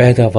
Pega